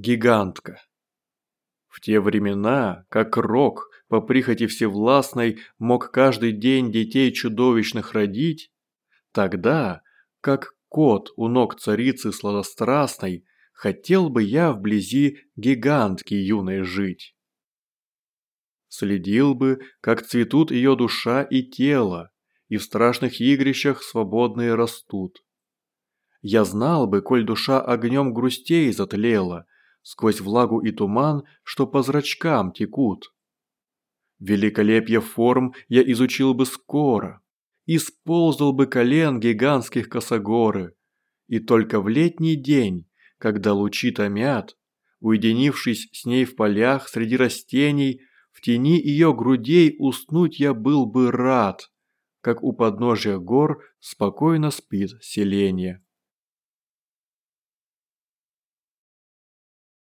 Гигантка. В те времена, как рок, по прихоти всевластной, мог каждый день детей чудовищных родить, тогда, как кот у ног царицы сладострастной, хотел бы я вблизи гигантки юной жить. Следил бы, как цветут ее душа и тело, и в страшных игрищах свободные растут. Я знал бы, коль душа огнем грустей затлела, сквозь влагу и туман, что по зрачкам текут. Великолепие форм я изучил бы скоро, исползал бы колен гигантских косогоры, и только в летний день, когда лучи томят, уединившись с ней в полях среди растений, в тени ее грудей уснуть я был бы рад, как у подножия гор спокойно спит селение.